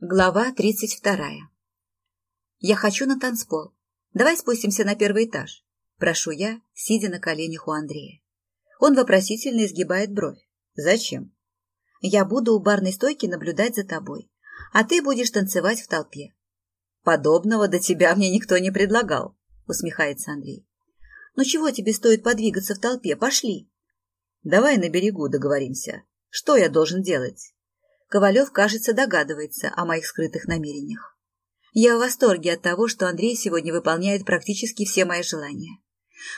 Глава тридцать вторая. Я хочу на танцпол. Давай спустимся на первый этаж. Прошу я, сидя на коленях у Андрея. Он вопросительно изгибает бровь. Зачем? Я буду у барной стойки наблюдать за тобой, а ты будешь танцевать в толпе. Подобного до тебя мне никто не предлагал, усмехается Андрей. Ну чего тебе стоит подвигаться в толпе? Пошли. Давай на берегу договоримся. Что я должен делать? Ковалев, кажется, догадывается о моих скрытых намерениях. Я в восторге от того, что Андрей сегодня выполняет практически все мои желания.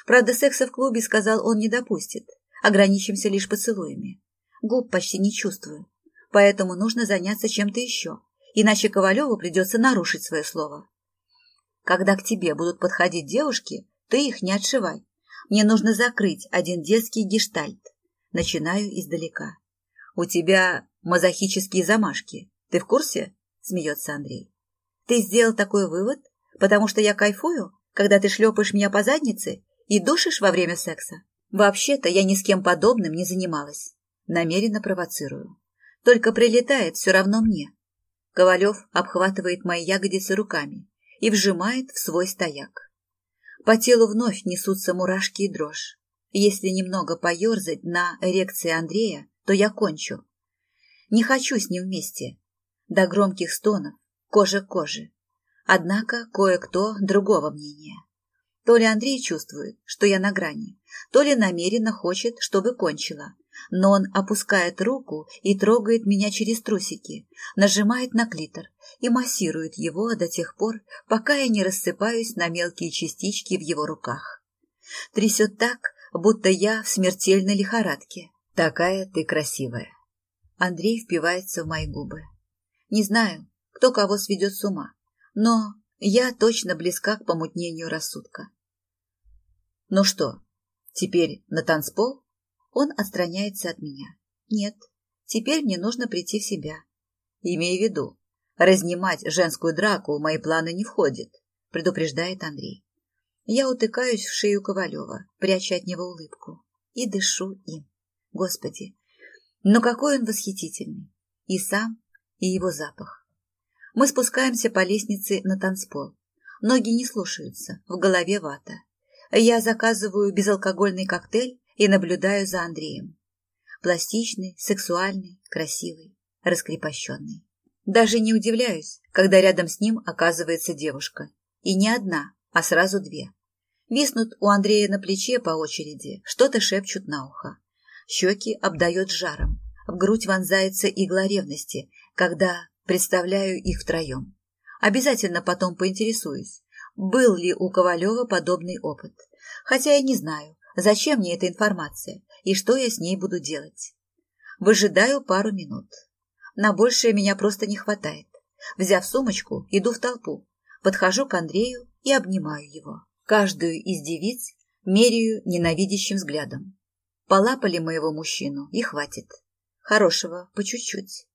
Правда, секса в клубе, сказал он, не допустит. Ограничимся лишь поцелуями. Губ почти не чувствую. Поэтому нужно заняться чем-то еще. Иначе Ковалеву придется нарушить свое слово. Когда к тебе будут подходить девушки, ты их не отшивай. Мне нужно закрыть один детский гештальт. Начинаю издалека. У тебя мазохические замашки. Ты в курсе? Смеется Андрей. Ты сделал такой вывод, потому что я кайфую, когда ты шлепаешь меня по заднице и душишь во время секса? Вообще-то я ни с кем подобным не занималась. Намеренно провоцирую. Только прилетает все равно мне. Ковалев обхватывает мои ягодицы руками и вжимает в свой стояк. По телу вновь несутся мурашки и дрожь. Если немного поерзать на эрекции Андрея, то я кончу. Не хочу с ним вместе. До громких стонов, кожа к коже. Однако кое-кто другого мнения. То ли Андрей чувствует, что я на грани, то ли намеренно хочет, чтобы кончила. Но он опускает руку и трогает меня через трусики, нажимает на клитор и массирует его до тех пор, пока я не рассыпаюсь на мелкие частички в его руках. Трясет так, будто я в смертельной лихорадке. Такая ты красивая. Андрей впивается в мои губы. Не знаю, кто кого сведет с ума, но я точно близка к помутнению рассудка. Ну что, теперь на танцпол? Он отстраняется от меня. Нет, теперь мне нужно прийти в себя. Имей в виду, разнимать женскую драку в мои планы не входит, предупреждает Андрей. Я утыкаюсь в шею Ковалева, пряча от него улыбку, и дышу им. Господи, но какой он восхитительный! И сам, и его запах. Мы спускаемся по лестнице на танцпол. Ноги не слушаются, в голове вата. Я заказываю безалкогольный коктейль и наблюдаю за Андреем. Пластичный, сексуальный, красивый, раскрепощенный. Даже не удивляюсь, когда рядом с ним оказывается девушка. И не одна, а сразу две. Виснут у Андрея на плече по очереди, что-то шепчут на ухо. Щеки обдает жаром, в грудь вонзается игла ревности, когда представляю их втроем. Обязательно потом поинтересуюсь, был ли у Ковалева подобный опыт. Хотя я не знаю, зачем мне эта информация и что я с ней буду делать. Выжидаю пару минут. На большее меня просто не хватает. Взяв сумочку, иду в толпу, подхожу к Андрею и обнимаю его. Каждую из девиц меряю ненавидящим взглядом. Полапали моего мужчину, и хватит. Хорошего, по чуть-чуть.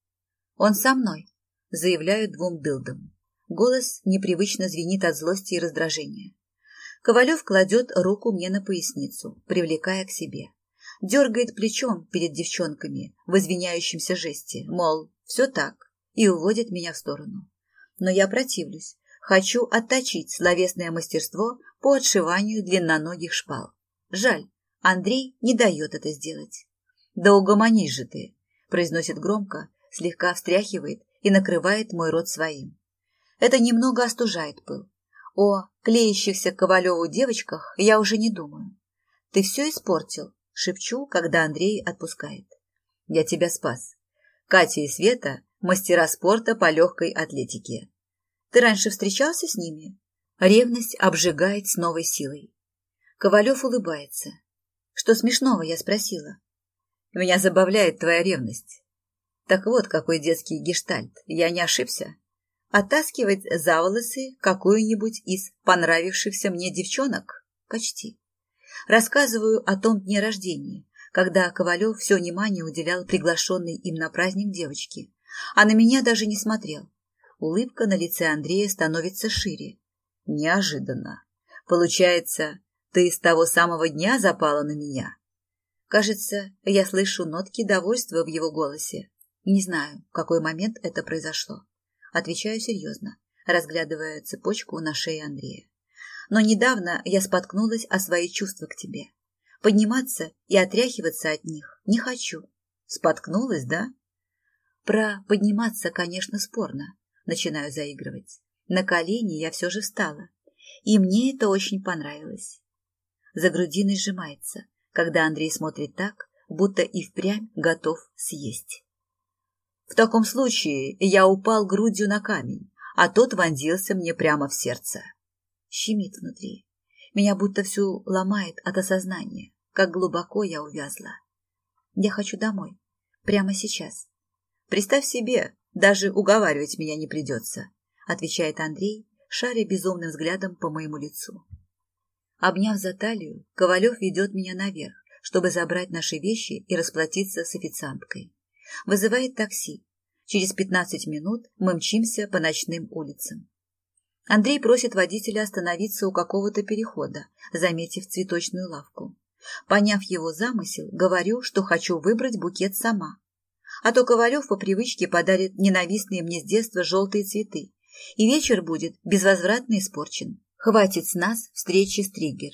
Он со мной, заявляю двум дылдам. Голос непривычно звенит от злости и раздражения. Ковалев кладет руку мне на поясницу, привлекая к себе. Дергает плечом перед девчонками в извиняющемся жесте, мол, все так, и уводит меня в сторону. Но я противлюсь, Хочу отточить словесное мастерство по отшиванию длинноногих шпал. Жаль, Андрей не дает это сделать. «Да угомонись же ты!» – произносит громко, слегка встряхивает и накрывает мой рот своим. Это немного остужает пыл. О клеящихся к Ковалеву девочках я уже не думаю. «Ты все испортил», – шепчу, когда Андрей отпускает. «Я тебя спас. Катя и Света – мастера спорта по легкой атлетике. Ты раньше встречался с ними? Ревность обжигает с новой силой. Ковалев улыбается. Что смешного, я спросила. Меня забавляет твоя ревность. Так вот, какой детский гештальт. Я не ошибся. Оттаскивать за волосы какую-нибудь из понравившихся мне девчонок? Почти. Рассказываю о том дне рождения, когда Ковалев все внимание уделял приглашенной им на праздник девочке, а на меня даже не смотрел. Улыбка на лице Андрея становится шире. Неожиданно. Получается, ты с того самого дня запала на меня? Кажется, я слышу нотки довольства в его голосе. Не знаю, в какой момент это произошло. Отвечаю серьезно, разглядывая цепочку на шее Андрея. Но недавно я споткнулась о свои чувства к тебе. Подниматься и отряхиваться от них не хочу. Споткнулась, да? Про подниматься, конечно, спорно. Начинаю заигрывать. На колени я все же встала. И мне это очень понравилось. За грудиной сжимается, когда Андрей смотрит так, будто и впрямь готов съесть. В таком случае я упал грудью на камень, а тот вонзился мне прямо в сердце. Щемит внутри. Меня будто всю ломает от осознания, как глубоко я увязла. Я хочу домой. Прямо сейчас. Представь себе, даже уговаривать меня не придется, отвечает Андрей, шаря безумным взглядом по моему лицу. Обняв за талию, Ковалев ведет меня наверх, чтобы забрать наши вещи и расплатиться с официанткой. Вызывает такси. Через пятнадцать минут мы мчимся по ночным улицам. Андрей просит водителя остановиться у какого-то перехода, заметив цветочную лавку. Поняв его замысел, говорю, что хочу выбрать букет сама. А то Ковалев по привычке подарит ненавистные мне с детства желтые цветы, и вечер будет безвозвратно испорчен. Хватит с нас встречи с Триггер.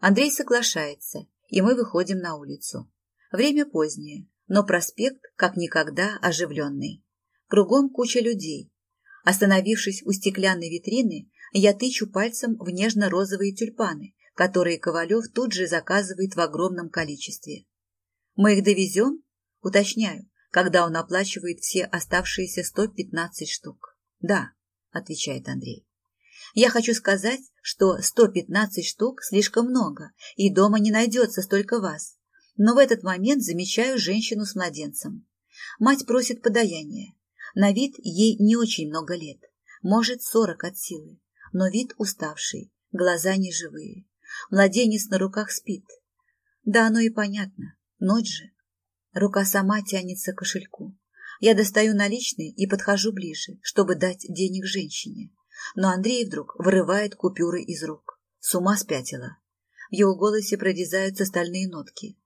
Андрей соглашается, и мы выходим на улицу. Время позднее, но проспект как никогда оживленный. Кругом куча людей, Остановившись у стеклянной витрины, я тычу пальцем в нежно-розовые тюльпаны, которые Ковалев тут же заказывает в огромном количестве. «Мы их довезем?» – уточняю, когда он оплачивает все оставшиеся 115 штук. «Да», – отвечает Андрей. «Я хочу сказать, что 115 штук слишком много, и дома не найдется столько вас. Но в этот момент замечаю женщину с младенцем. Мать просит подаяние. На вид ей не очень много лет, может, сорок от силы, но вид уставший, глаза неживые. Младенец на руках спит. Да, оно и понятно, ночь же. Рука сама тянется к кошельку. Я достаю наличные и подхожу ближе, чтобы дать денег женщине. Но Андрей вдруг вырывает купюры из рук. С ума спятила. В его голосе прорезаются стальные нотки.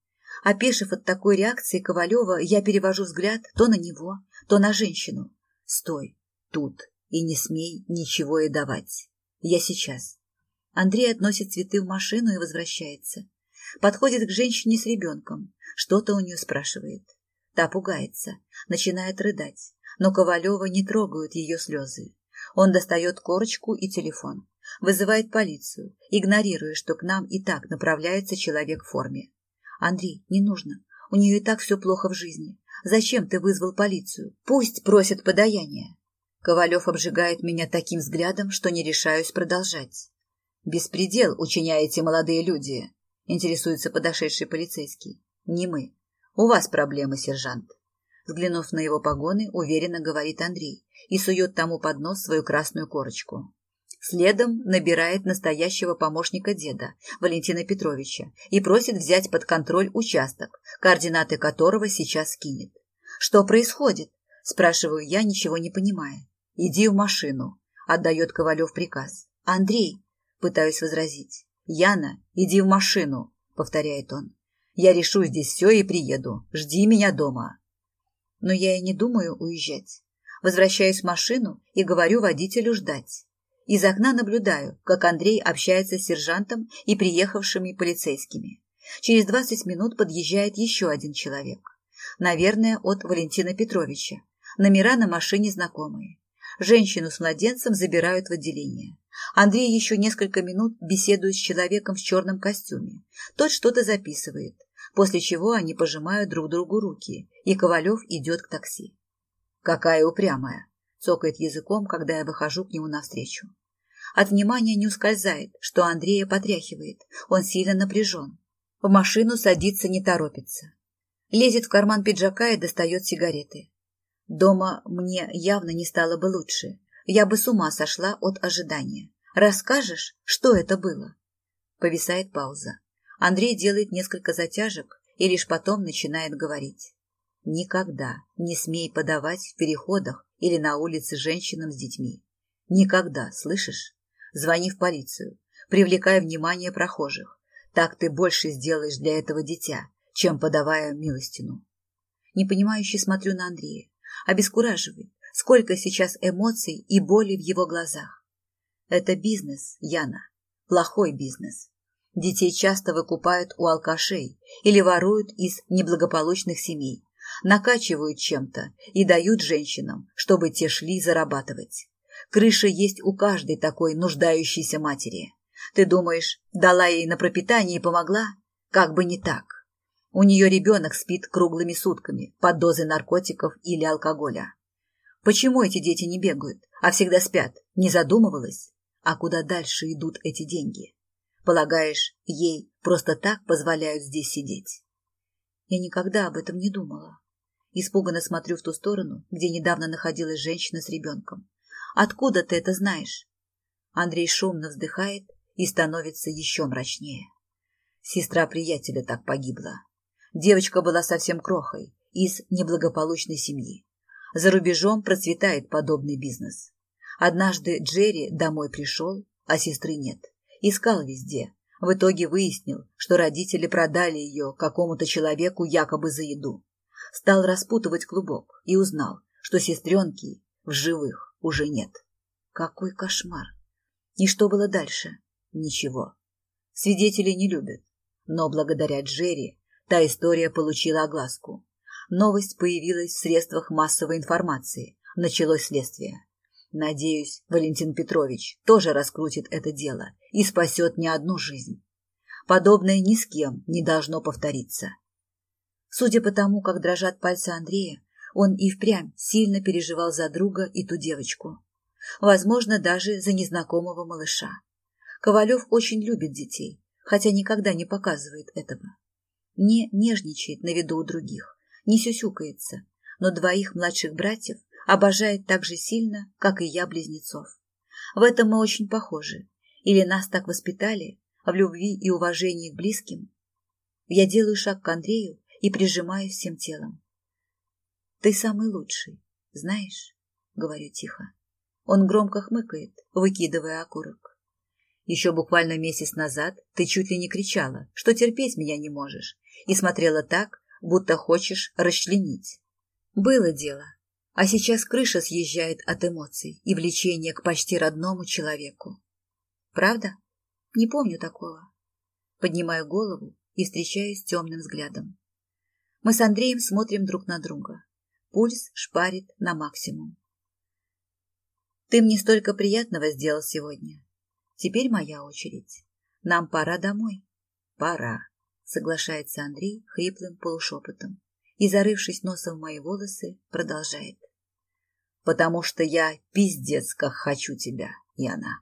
Опешив от такой реакции Ковалева, я перевожу взгляд то на него, то на женщину. Стой, тут, и не смей ничего и давать. Я сейчас. Андрей относит цветы в машину и возвращается. Подходит к женщине с ребенком. Что-то у нее спрашивает. Та пугается, начинает рыдать. Но Ковалева не трогают ее слезы. Он достает корочку и телефон. Вызывает полицию, игнорируя, что к нам и так направляется человек в форме. «Андрей, не нужно. У нее и так все плохо в жизни. Зачем ты вызвал полицию? Пусть просят подаяние. Ковалев обжигает меня таким взглядом, что не решаюсь продолжать. «Беспредел учиняете, молодые люди», — интересуется подошедший полицейский. «Не мы. У вас проблемы, сержант». Взглянув на его погоны, уверенно говорит Андрей и сует тому под нос свою красную корочку. Следом набирает настоящего помощника деда, Валентина Петровича, и просит взять под контроль участок, координаты которого сейчас скинет. «Что происходит?» – спрашиваю я, ничего не понимая. «Иди в машину», – отдает Ковалев приказ. «Андрей», – пытаюсь возразить. «Яна, иди в машину», – повторяет он. «Я решу здесь все и приеду. Жди меня дома». Но я и не думаю уезжать. Возвращаюсь в машину и говорю водителю ждать. Из окна наблюдаю, как Андрей общается с сержантом и приехавшими полицейскими. Через двадцать минут подъезжает еще один человек. Наверное, от Валентина Петровича. Номера на машине знакомые. Женщину с младенцем забирают в отделение. Андрей еще несколько минут беседует с человеком в черном костюме. Тот что-то записывает, после чего они пожимают друг другу руки, и Ковалев идет к такси. «Какая упрямая!» – цокает языком, когда я выхожу к нему навстречу. От внимания не ускользает, что Андрея потряхивает. Он сильно напряжен. В машину садиться не торопится. Лезет в карман пиджака и достает сигареты. Дома мне явно не стало бы лучше. Я бы с ума сошла от ожидания. Расскажешь, что это было? Повисает пауза. Андрей делает несколько затяжек и лишь потом начинает говорить. Никогда не смей подавать в переходах или на улице женщинам с детьми. Никогда, слышишь? Звони в полицию, привлекая внимание прохожих. Так ты больше сделаешь для этого дитя, чем подавая милостину. Непонимающе смотрю на Андрея. Обескураживает, сколько сейчас эмоций и боли в его глазах. Это бизнес, Яна. Плохой бизнес. Детей часто выкупают у алкашей или воруют из неблагополучных семей, накачивают чем-то и дают женщинам, чтобы те шли зарабатывать. Крыша есть у каждой такой нуждающейся матери. Ты думаешь, дала ей на пропитание и помогла? Как бы не так. У нее ребенок спит круглыми сутками под дозой наркотиков или алкоголя. Почему эти дети не бегают, а всегда спят? Не задумывалась? А куда дальше идут эти деньги? Полагаешь, ей просто так позволяют здесь сидеть? Я никогда об этом не думала. Испуганно смотрю в ту сторону, где недавно находилась женщина с ребенком. Откуда ты это знаешь? Андрей шумно вздыхает и становится еще мрачнее. Сестра приятеля так погибла. Девочка была совсем крохой, из неблагополучной семьи. За рубежом процветает подобный бизнес. Однажды Джерри домой пришел, а сестры нет. Искал везде. В итоге выяснил, что родители продали ее какому-то человеку якобы за еду. Стал распутывать клубок и узнал, что сестренки в живых уже нет. Какой кошмар! И что было дальше? Ничего. Свидетелей не любят. Но благодаря Джерри та история получила огласку. Новость появилась в средствах массовой информации. Началось следствие. Надеюсь, Валентин Петрович тоже раскрутит это дело и спасет не одну жизнь. Подобное ни с кем не должно повториться. Судя по тому, как дрожат пальцы Андрея, он и впрямь сильно переживал за друга и ту девочку. Возможно, даже за незнакомого малыша. Ковалев очень любит детей, хотя никогда не показывает этого. Не нежничает на виду у других, не сюсюкается, но двоих младших братьев обожает так же сильно, как и я близнецов. В этом мы очень похожи. Или нас так воспитали, в любви и уважении к близким. Я делаю шаг к Андрею и прижимаюсь всем телом. «Ты самый лучший, знаешь?» — говорю тихо. Он громко хмыкает, выкидывая окурок. Еще буквально месяц назад ты чуть ли не кричала, что терпеть меня не можешь, и смотрела так, будто хочешь расчленить. Было дело, а сейчас крыша съезжает от эмоций и влечения к почти родному человеку. Правда? Не помню такого. Поднимаю голову и встречаюсь темным взглядом. Мы с Андреем смотрим друг на друга. Пульс шпарит на максимум. Ты мне столько приятного сделал сегодня. Теперь моя очередь. Нам пора домой. Пора, соглашается Андрей хриплым полушепотом и, зарывшись носом в мои волосы, продолжает. Потому что я пиздец как хочу тебя, Яна.